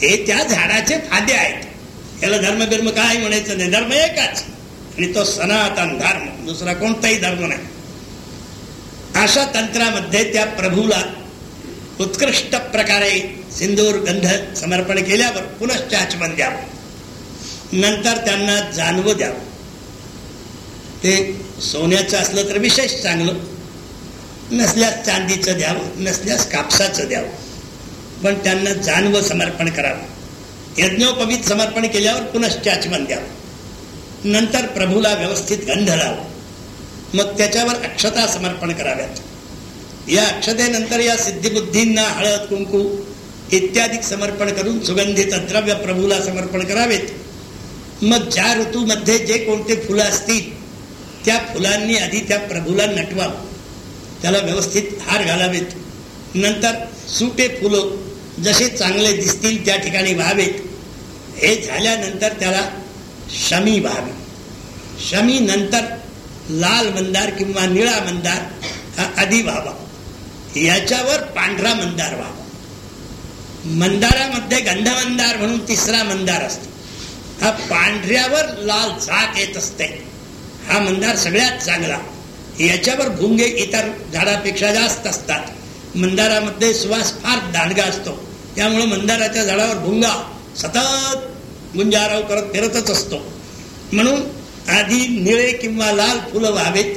हे त्या झाडाचे फादे आहेत याला धर्म बिर्म काय म्हणायचं नाही धर्म एकच आणि तो सनातन धर्म दुसरा कोणताही धर्म नाही अशा तंत्रामध्ये त्या प्रभूला उत्कृष्ट प्रकारे सिंदूर गंध समर्पण केल्यावर पुनश्च आचमन द्यावं नंतर त्यांना जाणवं द्यावं. ते सोन्याचं असलं तर विशेष चांगलं. नसल्यास चांदीचं द्यावं नसल्यास कापसाचं द्यावं. पण त्यांना जाणवं समर्पण करावं. यज्ञोपवीत समर्पण केल्यावर पुनश्च आचमन द्यावं. नंतर प्रभूला व्यवस्थित गंध लावं मग त्याच्यावर अक्षता समर्पण कराव्यात. या अक्षतेनंतर या सिद्धिबुद्धींना हळद कुंकू इत्यादी समर्पण करून सुगंधित द्रव्य प्रभूला समर्पण करावेत. मग ज्या ऋतूमध्ये जे कोणते फुलं असतील त्या फुलांनी आधी त्या प्रभूला नटवावं. त्याला व्यवस्थित हार घालावेत. नंतर सुटे फुलं जसे चांगले दिसतील त्या ठिकाणी व्हावेत. हे झाल्यानंतर त्याला शमी व्हावी. शमी नंतर लाल मंदार किंवा निळा मंदार हा आधी व्हावा. याच्यावर पांढरा मंदार व्हावा. मंदारामध्ये गंधमंदार म्हणून तिसरा मंदार असतो. हा पांढऱ्यावर लाल झाक येत असते. हा मंदार सगळ्यात चांगला. याच्यावर भुंगे इतर झाडापेक्षा जास्त असतात. मंदारामध्ये सुवास फार दांडगा असतो. त्यामुळे मंदाराच्या झाडावर भुंगा सतत गुंजाराव करत फिरतच असतो. म्हणून आधी निळे किंवा लाल फुलं व्हावेत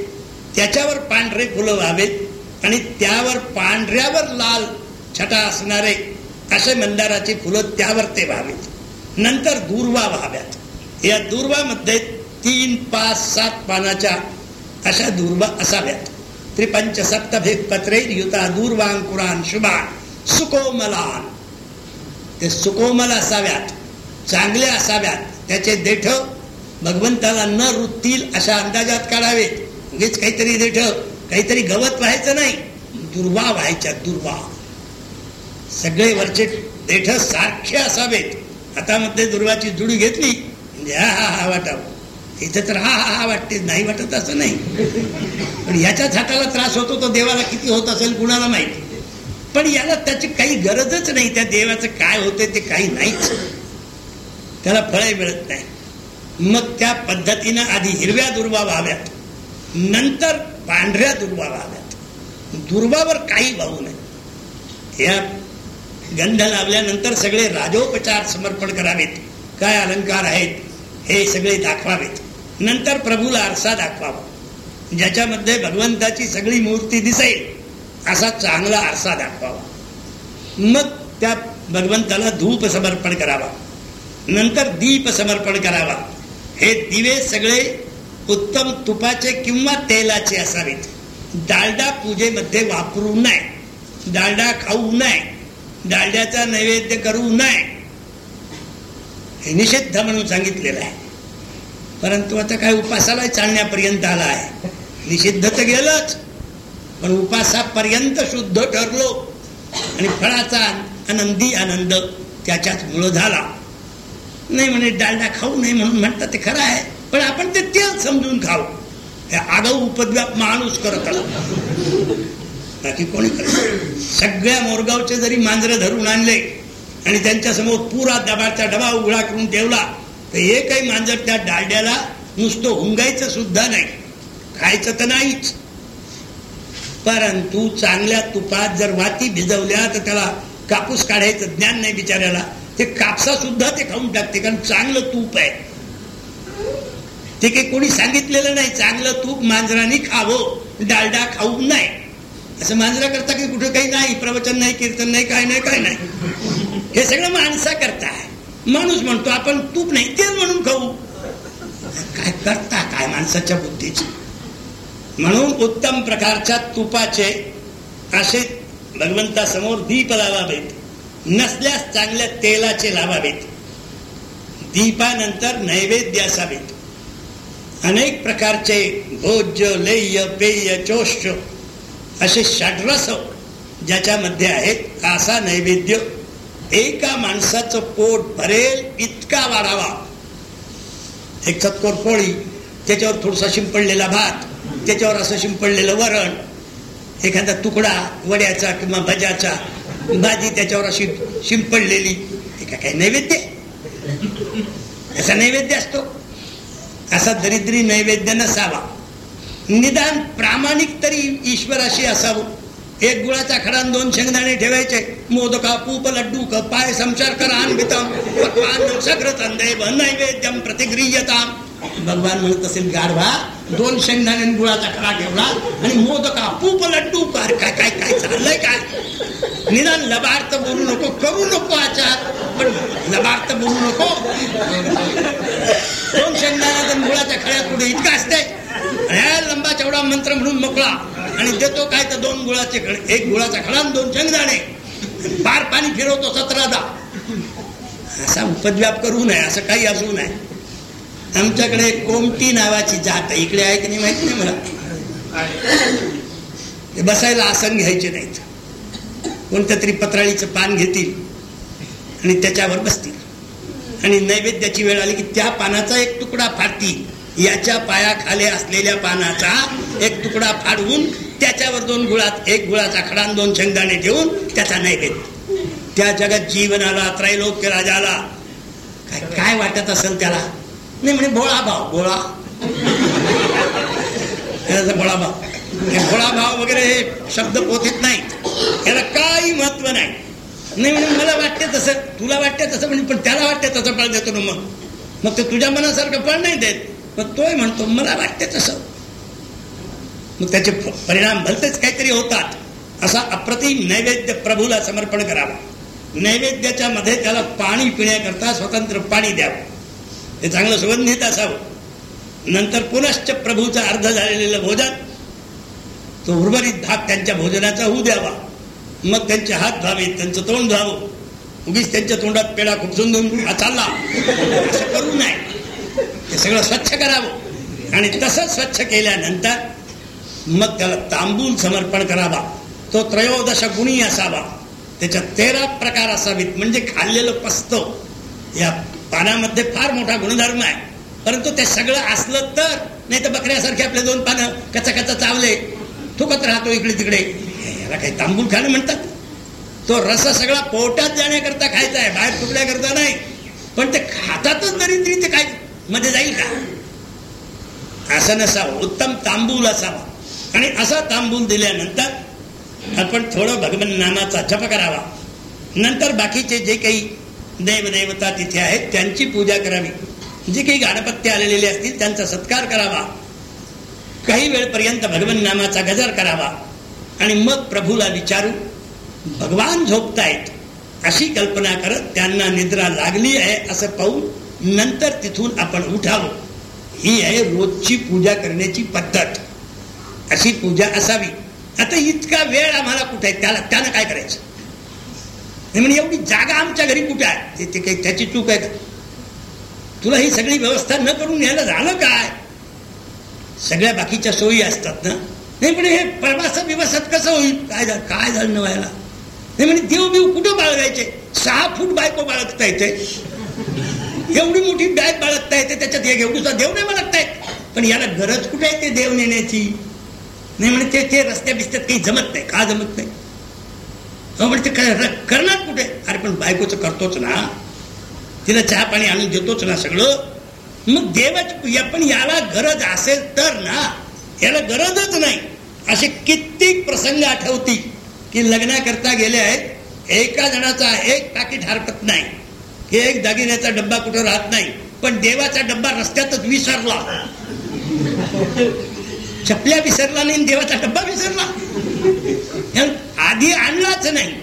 त्याच्यावर पांढरे फुलं व्हावेत आणि त्यावर पांढऱ्यावर लाल छटा असणारे असे मंदाराची फुलं त्यावर ते व्हावेत. नंतर दूर्वा व्हाव्यात. या दुर्वामध्ये तीन पाच सात पानाच्या अशा दुर्वा असाव्यात. त्रिपंच सप्तभेद पत्रे युता दुर्वांकुरान शुभान सुकोमलान. ते सुकोमल असाव्यात चांगले असाव्यात. त्याचे देठ भगवंताला न रुतील अशा अंदाजात काढावे म्हणजेच काहीतरी देठ काहीतरी गवत व्हायचं नाही. दुर्वा व्हायच्या दुर्वा. सगळे वरचे देठ सारखे असावेत. हातामध्ये दुर्वाची जुडी घेतली म्हणजे हा हा हा वाटावं. इथं तर हा हा हा वाटते नाही वाटत असं नाही. पण याच्याच हाताला त्रास होतो तो देवाला किती होत असेल कुणाला माहिती? पण याला त्याची काही गरजच नाही त्या देवाचं काय होते ते काही नाहीच. त्याला फळे मिळत नाही. मग त्या पद्धतीनं आधी हिरव्या दुर्वा व्हाव्यात. नंतर पांढऱ्या दुर्वा व्हाव्यात. दुर्वावर काही वाहू नये या गंध लावल्यानंतर सगळे राजोपचार समर्पण करावेत. काय अलंकार आहेत हे सगळे दाखवावेत. नंतर प्रभूला आरसा दाखवावा. ज्याच्यामध्ये भगवंताची सगळी मूर्ती दिसेल असा चांगला आरसा दाखवावा. मग त्या भगवंताला धूप समर्पण करावा. नंतर दीप समर्पण करावा. हे दिवे सगळे उत्तम तुपाचे किंवा तेलाचे असावेत. डालडा पूजेमध्ये वापरू नये. डालडा खाऊ नये. डालड्याचा नैवेद्य करू नये. हे निषिद्ध म्हणून सांगितलेलं आहे. परंतु आता काय उपासाला चालण्यापर्यंत आला आहे निषिद्ध तर गेलंच पण उपासापर्यंत शुद्ध ठरलो. आणि फळाचा आनंदी आनंद त्याच्याच मुळ झाला. नाही म्हणे डालडा खाऊ नये म्हणून म्हणतात ते खरं आहे पण आपण ते तेल समजून खाऊ. हे आगाऊ उपद्व्याप माणूस करत बाकी कोणी करत सगळ्या मोरगावचे जरी मांजरं धरून आणले आणि त्यांच्यासमोर पुरा दबाचा डबा उघडा करून ठेवला तर एकही मांजर त्या डालड्याला नुसतं हुंगायचं सुद्धा नाही. खायचं तर नाहीच. परंतु चांगल्या तुपात जर वाती भिजवल्या तर त्याला कापूस काढायचं ज्ञान नाही बिचाऱ्याला. ते कापसा सुद्धा ते खाऊन टाकते कारण चांगलं तूप आहे. ते काही कोणी सांगितलेलं नाही चांगलं तूप मांजराने खावं डालडा खाऊ नये असं मांजरा करता की कुठं काही नाही प्रवचन नाही कीर्तन नाही काय नाही काय नाही. हे सगळं माणसा करता. माणूस म्हणतो आपण तूप नाही तेल म्हणून खाऊ. काय करता काय माणसाच्या बुद्धीची? म्हणून उत्तम प्रकारच्या तुपाचे असे भगवंतासमोर दीप लावावेत. नसल्यास चांगल्या तेलाचे लावावेत. दीपानंतर नैवेद्य असावेत. अनेक प्रकारचे भोज्य लेय पेय चोष्य असे षड्रस ज्याच्यामध्ये आहेत असा नैवेद्य एका माणसाचं पोट भरेल इतका वाढावा. एक चतकोर पोळी त्याच्यावर थोडासा शिंपडलेला भात त्याच्यावर असं शिंपडलेलं वरण एखादा तुकडा वड्याचा किंवा भज्याचा भाजी त्याच्यावर अशी शिंपडलेली एका काही नैवेद्य. असा नैवेद्य असतो. असा दरिद्री नैवेद्य नसावा. निदान प्रामाणिक तरी ईश्वराशी असावं. एक गुळाचा खडा दोन शेंगदाणे ठेवायचे. मोदका पूप लड्डू क पाय संचार करा पक्वान सग्र तंदेव नैवेद्यम प्रतिगृह्यताम. भगवान म्हणत असेल गाढवा दोन शेंगदाणे गुळाचा खडा ठेवला आणि मोदका पूप लड्डू कर काय काय काय चाललंय काय? निदान लबार्थ बोलू नको करू नको आचार पण लबार्थ बोलू नको. दोन शेंगदाण्यात गुळाच्या खड्यात पुढे इतका असते लंबा चवडा मंत्र म्हणून मोकळा. आणि देतो काय तर दोन गुळाचे एक गुळाचा खडा आणि दोन शेंगदाणे. फार पाणी फिरवतो सतरादा. असा उपद्व्याप करू नये असं काही असू नये आमच्याकडे कोमटी नावाची जात आहे. इकडे आहे की नाही माहीत नाही मला. ते बसायला आसन घ्यायचे नाहीत. कोणत्या तरी पत्राळीचं पान घेतील आणि त्याच्यावर बसतील. आणि नैवेद्याची वेळ आली की त्या पानाचा एक तुकडा फाडतील. याच्या पायाखाली असलेल्या पानाचा एक तुकडा फाडवून त्याच्यावर दोन गुळात एक गुळाचा खडा दोन शेंगदाणे ठेवून त्याचा नैवेद्य. त्या जगात जीवनाला त्रैलोक्य राजाला. काय काय वाटत असेल त्याला? नाही म्हणे भोळा. भाव भोळा भोळा भाव हे भोळा भाव वगैरे हे शब्द पोथीत नाहीत याला काही महत्त्व नाही. नाही म्हणे मला वाटते तसं तुला वाटते तसं म्हणजे पण त्याला वाटते तसं फळ देतो ना मग. मग ते तुझ्या मनासारखं फळ नाही देत. मग तोय म्हणतो मला वाटते तसं. मग त्याचे परिणाम भलतेच काहीतरी होतात. असा अप्रतिम नैवेद्य प्रभूला समर्पण करावा. नैवेद्याच्या मध्ये त्याला पाणी पिण्याकरता स्वतंत्र पाणी द्यावं. ते चांगलं सुगंधित असावं. नंतर पुनश्च प्रभूचा अर्ध झालेलं भोजन तो उर्वरित भाग त्यांच्या भोजनाचा होऊ द्यावा. मग त्यांचे हात धुवावेत त्यांचं तोंड धुवावं. उगीच त्यांच्या तोंडात पेढा खुपसून देऊन चालला. असं करू नये. ते सगळं स्वच्छ करावं. आणि तसंच स्वच्छ केल्यानंतर मग त्याला तांबूल समर्पण करावा. तो त्रयोदश गुणी असावा. त्याच्यात तेरा प्रकार असावेत. म्हणजे खाल्लेलं पस्त या पानामध्ये फार मोठा गुणधर्म आहे. परंतु ते सगळं असलं तर नाही तर बकऱ्यासारखे आपले दोन पानं कचा कचा चावले. थुकत राहतो इकडे तिकडे. याला काही तांबूल खाणं म्हणतात? तो रस सगळा पोटात जाण्याकरता खायचा आहे बाहेर तुकड्याकरता नाही. पण ते खातातच दरिद्री ते काय मध्ये जाईल का? असं नसावं उत्तम तांबूल असावा. आणि असा तांबूल दिल्यानंतर आपण थोडं भगवान नामाचा जप करावा. नंतर बाकीचे जे काही देवदेवता तिथे आहेत त्यांची पूजा करावी. जे काही गाणपत्य आलेले असतील त्यांचा सत्कार करावा. काही वेळपर्यंत भगवान नामाचा गजर करावा. आणि मग प्रभूला विचारू भगवान झोपतायत. अशी कल्पना करत त्यांना निद्रा लागली आहे असं पाहून नंतर तिथून आपण उठावं. ही आहे रोजची पूजा करण्याची पद्धत. अशी पूजा असावी. आता इतका वेळ आम्हाला कुठे आहे? त्याला त्यानं काय करायचं? म्हणजे एवढी जागा आमच्या घरी कुठे आहे? ते काही त्याची चूक आहे का? तुला ही सगळी व्यवस्था न करून यायला झालं काय? सगळ्या बाकीच्या सोयी असतात ना? नाही पण हे प्रवासात विवासात कसं होईल? काय झालं काय झालं न व्हायला नाही म्हणजे देव बिव कुठं बाळगायचे? सहा फूट बायको बाळगता येते. एवढी मोठी बॅग बाळगता येते त्याच्यात एक एवढीचा देव नाही बाळगता येत. पण याला गरज कुठे आहे ते देव नेण्याची? नाही म्हणजे ते ते रस्त्या बिस्त्यात काही जमत नाही. का जमत नाही? हो म्हणजे ते करणार कुठे? अरे पण बायकोचं करतोच ना. तिला चहा पाणी आणून देतोच ना सगळं. मग देवाची पण याला गरज असेल तर ना याला गरजच नाही. असे कित्येक प्रसंग आठवती की लग्नाकरता गेले आहेत. एका जणाचा एक पाकिट हरकत नाही. की एक दागिन्याचा डब्बा कुठं राहत नाही. पण देवाचा डब्बा रस्त्यातच विसरला. चपल्या विसरला नाही देवाचा डब्बा विसरला. आधी आणलाच नाही.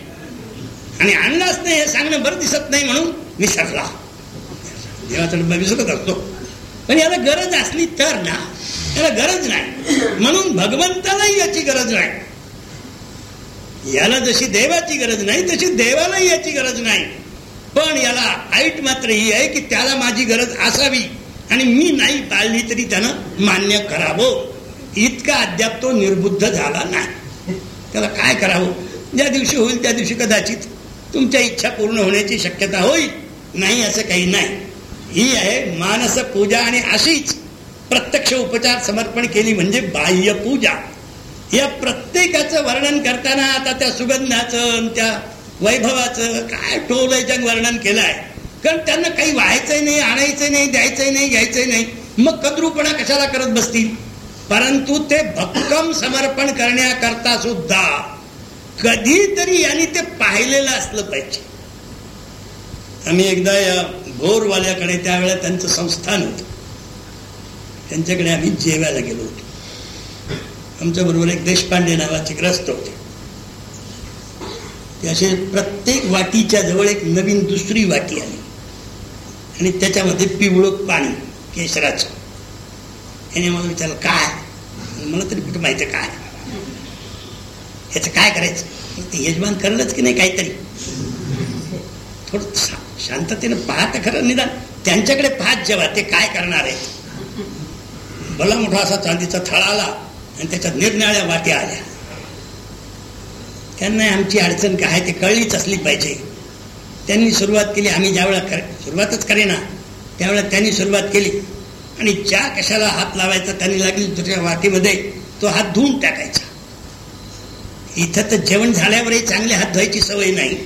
आणि आणलाच नाही हे सांगणं बरं दिसत नाही म्हणून विसरला देवाचा डब्बा विसरत असतो पण याला गरज असली तर ना याला गरज नाही. म्हणून भगवंतालाही याची गरज नाही. याला जशी देवाची गरज नाही तशी देवालाही याची गरज नाही. पण याला आईट मात्र ही आहे की त्याला माझी गरज असावी. आणि मी नाही पाळली तरी त्यानं मान्य करावं. इतका अद्याप तो निर्बुद्ध झाला नाही. त्याला काय करावं? ज्या दिवशी होईल त्या दिवशी कदाचित तुमच्या इच्छा पूर्ण होण्याची शक्यता होईल. नाही असं काही नाही. ही आहे मानस पूजा आणि अशीच प्रत्यक्ष उपचार समर्पण केली म्हणजे बाह्य पूजा. या प्रत्येकाचं वर्णन करताना आता त्या सुगंधाचं त्या वैभवाचं काय टोलयजंग वर्णन केलं आहे कारण त्यांना काही व्हायचंय नाही आणायचं नाही द्यायचंय नाही घ्यायचंय नाही. मग कद्रूपणा कशाला करत बसतील? परंतु ते भक्कम समर्पण करण्याकरता सुद्धा कधीतरी यांनी ते पाहिलेलं असलं पाहिजे. आम्ही एकदा या भोरवाल्याकडे त्यावेळेला त्यांचं संस्थान होतं. त्यांच्याकडे आम्ही जेवायला गेलो होतो. आमच्या बरोबर एक देशपांडे नावाचे ग्रस्त होते. ते असे प्रत्येक वाटीच्या जवळ एक नवीन दुसरी वाटी आली. आणि त्याच्यामध्ये पिवळं पाणी केशराचं. याने मला विचारलं काय? मला तरी कुठं माहिती काय? याचं काय करायचं? ते यजमान करलंच की नाही काहीतरी? थोडं शांततेनं पाहत खरं निदान. त्यांच्याकडे पाहत जेव्हा ते काय करणार आहेत भला मोठा असा चांदीचा थळा आला आणि त्याच्यात निरनिळ्या वाट्या आल्या. त्यांना आमची अडचण काय ते कळलीच असली पाहिजे. त्यांनी सुरुवात केली. आम्ही ज्यावेळेला कर सुरुवातच करेना त्यावेळेला त्यांनी सुरुवात केली. आणि ज्या कशाला हात लावायचा त्यांनी लागली दुसऱ्या वाटीमध्ये तो हात धुवून टाकायचा. इथं तर जेवण झाल्यावरही चांगले हात धुवायची सवय नाही.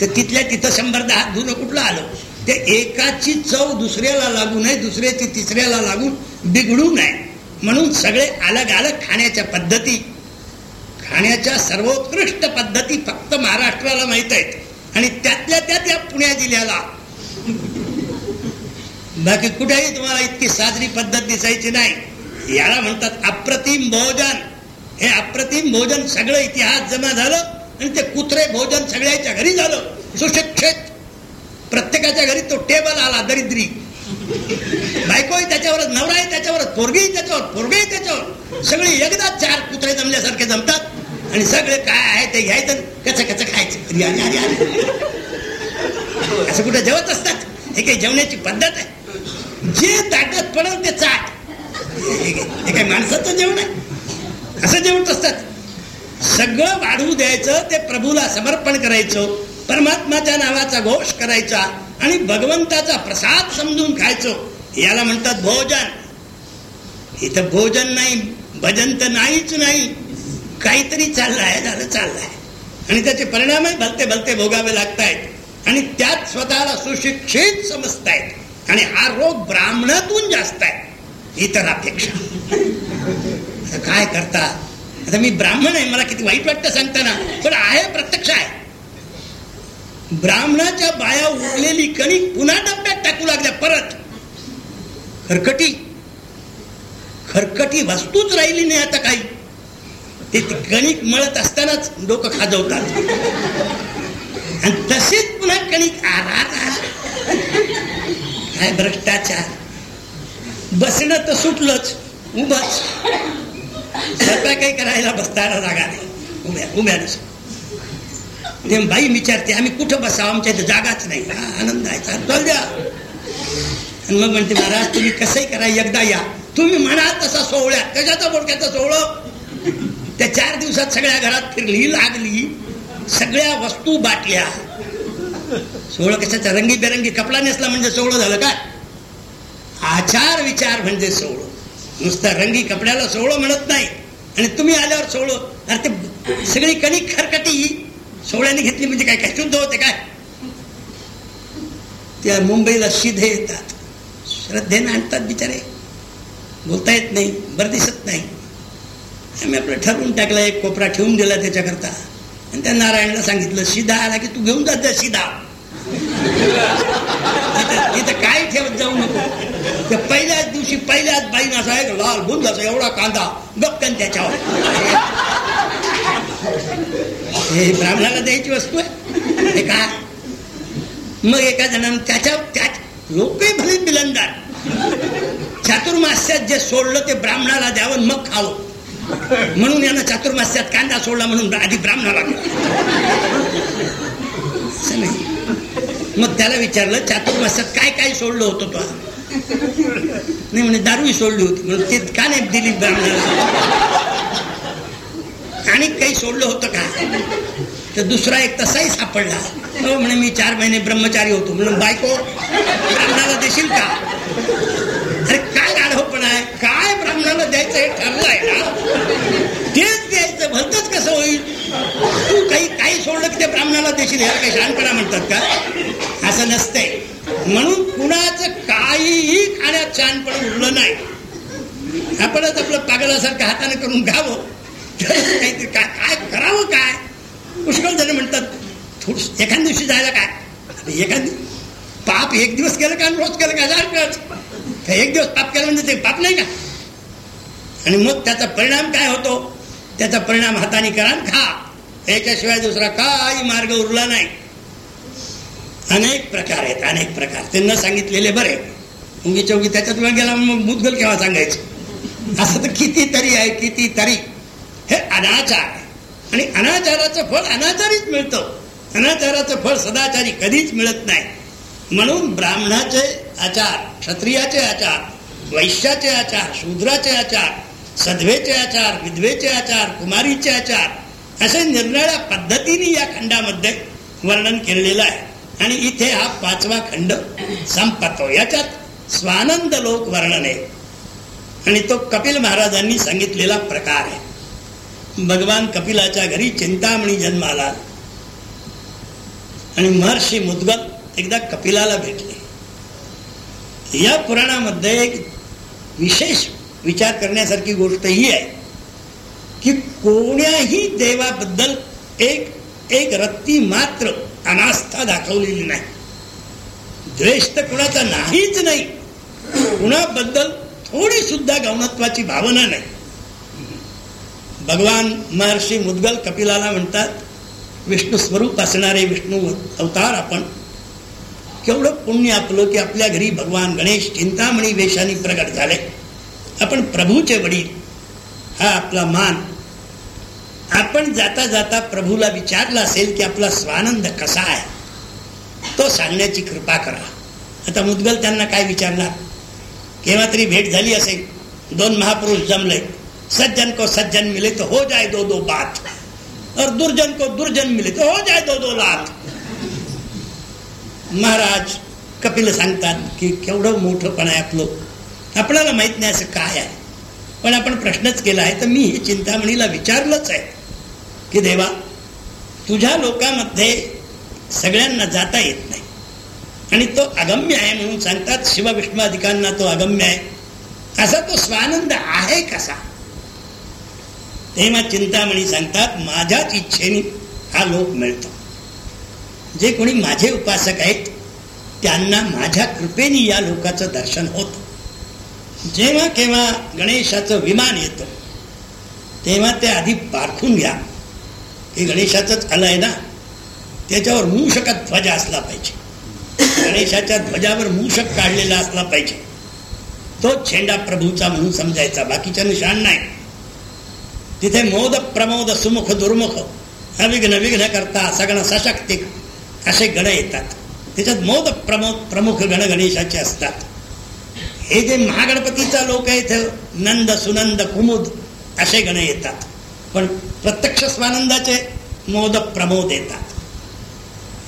तर तिथल्या तिथं शंभरदा हात धुणं कुठलं आलं? ते एकाची चव दुसऱ्याला लागू नये दुसऱ्याची तिसऱ्याला लागून बिघडू नये. म्हणून सगळे अलग अलग खाण्याच्या पद्धती खाण्याच्या सर्वोत्कृष्ट पद्धती फक्त महाराष्ट्राला माहीत आहेत. आणि त्यातल्या त्यात या पुण्या जिल्ह्याला बाकी कुठेही तुम्हाला इतकी साजरी पद्धत दिसायची नाही. याला म्हणतात अप्रतिम भोजन. हे अप्रतिम भोजन सगळं इतिहास जमा झालं आणि ते कुत्रे भोजन सगळ्याच्या घरी झालं. सुशिक्षित. प्रत्येकाच्या घरी तो टेबल आला दरिद्री. बायकोही त्याच्यावरच नवराही त्याच्यावरच पोरगीही त्याच्यावर पोरगही त्याच्यावर. सगळे एकदा चार कुत्रे जमल्यासारखे जमतात आणि सगळे काय आहे ते घ्यायचं कच कच खायचं. अरे अरे अरे अरे. असं कुठे जेवत असतात? हे काही जेवण्याची पद्धत आहे? जे ताटत पडल ते चाट. हे काय माणसाचं जेवण आहे? असं जेवत असतात सगळं वाढवू द्यायचं ते प्रभूला समर्पण करायचं परमात्माच्या नावाचा घोष करायचा आणि भगवंताचा प्रसाद समजून खायचो. याला म्हणतात भोजन. इथं भोजन नाही भजन तर नाहीच नाही. काहीतरी चाललंय झालं चाललंय. आणि त्याचे परिणामही भलते भलते भोगावे लागतायत. आणि त्यात स्वतःला सुशिक्षित समजतायत. आणि हा रोग ब्राह्मणातून जास्त आहे. इतरापेक्षा काय करता? आता मी ब्राह्मण आहे मला किती वाईट वाटतं सांगताना पण आहे प्रत्यक्ष आहे. ब्राह्मणाच्या बाया उरलेली कणिक पुन्हा डब्यात टाकू लागल्या परत. खरकटी. खरकटी वस्तूच राहिली नाही आता काही. ते कणिक मळत असतानाच डोकं खाजवतात. आणि तसेच पुन्हा कणिक आ हाय भ्रष्टाचार. बसणं तर सुटलंच उभच. स्वतः काही करायला बसताना जागा नाही. उभ्या उभ्यानुसार ते बाई विचारते आम्ही कुठं बसावं? आमच्या इथे जागाच नाही. हा आनंद आहे चल द्या आणि मग म्हणते महाराज तुम्ही कसंही करा एकदा या. तुम्ही म्हणा तसा सोहळ्या कशाचा बोडक्याचा सोहळं? त्या चार दिवसात सगळ्या घरात फिरली लागली. सगळ्या वस्तू बाटल्या. सोहळं कशाचा? रंगीबेरंगी कपडा नेसला म्हणजे सोहळं झालं काय आचार विचार म्हणजे सोहळं नुसतं रंगी कपड्याला सोहळं म्हणत नाही. आणि तुम्ही आल्यावर सोहळं अरे ते सगळी कणिक खरकटी सोहळ्याने घेतली म्हणजे काय? काय शुद्ध होते काय? त्या मुंबईला शिधे येतात. श्रद्धेनं आणतात बिचारे. बोलता येत नाही. बरं दिसत नाही. आम्ही आपलं ठरवून टाकला एक कोपरा ठेवून दिला त्याच्याकरता. आणि त्या नारायणला सांगितलं शिधा आला की तू घेऊन जात शिधा तिथं काय ठेवत जाऊ नको. त्या पहिल्याच दिवशी पहिल्याच बाईन असा एक लाल बुंद असा एवढा कांदा गपकन त्याच्यावर. हे ब्राह्मणाला द्यायची वस्तू आहे. हे काय मग एका जणांना त्याच्या त्या लोकही भले बिलंदार चातुर्मास्यात जे सोडलं ते ब्राह्मणाला द्यावं मग खावं. म्हणून यानं चातुर्मास्यात कांदा सोडला म्हणून आधी ब्राह्मणाला असं नाही. मग त्याला विचारलं चातुर्मास्यात काय काय सोडलं होतं तो नाही म्हणे दारूही सोडली होती. म्हणून ते का नाही दिली ब्राह्मणाला? आणि काही सोडलं होतं का? तर दुसरा एक तसाही सापडला. हो म्हणे मी चार महिने ब्रह्मचारी होतो. म्हणून बायको ब्राह्मणाला देशील का? अरे काय गाढवपणा आहे? काय ब्राह्मणाला द्यायचं हे ठरलंय ना तेच द्यायचं भलतच कसं होईल? तू काही काही सोडलं की ते ब्राह्मणाला देशील ह्याला काही शहाणपणा म्हणतात का? असं नसतंय. म्हणून कुणाचं काहीही खाण्यात शहाणपण उरलं नाही. आपणच आपलं पागलासारखं हाताने करून घ्यावं. काहीतरी काय काय करावं काय? पुष्कळ जण म्हणतात थोडस एखाद दिवशी जायला काय? एखाद पाप एक दिवस केलं का रोज केलं का? सारखंच. एक दिवस पाप केलं म्हणजे ते पाप नाही का? आणि मग त्याचा परिणाम काय होतो? त्याचा परिणाम हाताने करा खा. याच्याशिवाय दुसरा काही मार्ग उरला नाही. अनेक प्रकार आहेत अनेक प्रकार. त्यांना सांगितलेले बरे. उंगी चौकी त्याच्यात वेळ गेला मग मुदगल केव्हा सांगायचं? असं तर कितीतरी आहे कितीतरी. हे अनाचार आणि अनाचाराचं फळ अनाचारीच मिळतं. अनाचाराचं फळ सदाचारी कधीच मिळत नाही. म्हणून ब्राह्मणाचे आचार क्षत्रियाचे आचार वैश्याचे आचार शूद्राचे आचार सद्वेचे आचार विधवेचे आचार कुमारीचे आचार असे निरनिळ्या पद्धतीने या खंडामध्ये वर्णन केलेलं आहे. आणि इथे हा पाचवा खंड संपतो. याच्यात स्वानंद लोक वर्णन आहे. आणि तो कपिल महाराजांनी सांगितलेला प्रकार आहे. भगवान कपिलाच्या घरी चिंतामणी जन्माला आणि महर्षी मुद्गल एकदा कपिलाला भेटले. या पुराणामध्ये एक विशेष विचार करण्यासारखी गोष्ट ही आहे की कोण्याही देवाबद्दल एक एक रत्ती मात्र अनास्था दाखवलेली नाही. द्वेष तर कुणाचा नाहीच नाही. कुणाबद्दल थोडी सुद्धा गौणत्वाची भावना नाही. भगवान महर्षी मुद्गल कपिलाला म्हणतात विष्णू स्वरूप असणारे विष्णू अवतार आपण. केवढं पुण्य आपलं की आपल्या घरी भगवान गणेश चिंतामणी वेशाने प्रगट झाले. आपण प्रभूचे वडील. हा आपला मान. आपण जाता जाता प्रभूला विचारला असेल की आपला स्वानंद कसा आहे? तो सांगण्याची कृपा करा. आता मुदगल त्यांना काय विचारणार? केव्हा तरी भेट झाली असेल. दोन महापुरुष जमले. सज्जन को सज्जन मिले तो हो जाए दो दो बात. और दुर्जन को दुर्जन मिले तो हो जाए दो दो लात. महाराज कपिल सांगतात की केवढं मोठं आहे आपलं. आपल्याला माहीत नाही असं काय आहे. पण आपण प्रश्नच केला आहे तर मी ही चिंतामणीला विचारलंच आहे. की देवा तुझ्या लोकामध्ये सगळ्यांना जाता येत नाही. आणि तो अगम्य आहे म्हणून सांगतात शिवविष्णू अधिकांना तो अगम्य आहे. असा तो स्वानंद आहे कसा? तेव्हा चिंतामणी सांगतात माझ्याच इच्छेने हा लोक मिळतो. जे कोणी माझे उपासक आहेत त्यांना माझ्या कृपेने या लोकाचं दर्शन होतं. जेव्हा केव्हा गणेशाचं विमान येतं तेव्हा ते आधी पारखून घ्या. की गणेशाचंच आलंय ना त्याच्यावर मूषकत ध्वजा असला पाहिजे. गणेशाच्या ध्वजावर मूषक काढलेला असला पाहिजे. तो छेंडा प्रभूचा म्हणून समजायचा बाकीच्या निशाण नाही. तिथे मोद प्रमोद सुमुख दुर्मुख अविघ्न विघ्न करता सगळं सशक्तिक असे गण येतात. त्याच्यात मोद प्रमोद प्रमुख गण गणेशाचे असतात. हे जे महागणपतीचा लोक आहेत नंद सुनंद कुमुद असे गण येतात. पण प्रत्यक्ष स्वानंदाचे मोद प्रमोद येतात.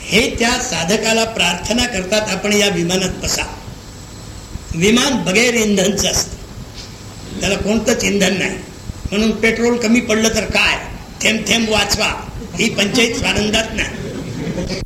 हे त्या साधकाला प्रार्थना करतात आपण या विमानात बसा. विमान बगैर इंधनचं असतं. त्याला कोणतंच इंधन नाही. म्हणून पेट्रोल कमी पडलं तर काय? थेंब थेंब वाचवा. ही पंचायत स्वानंदात नाही.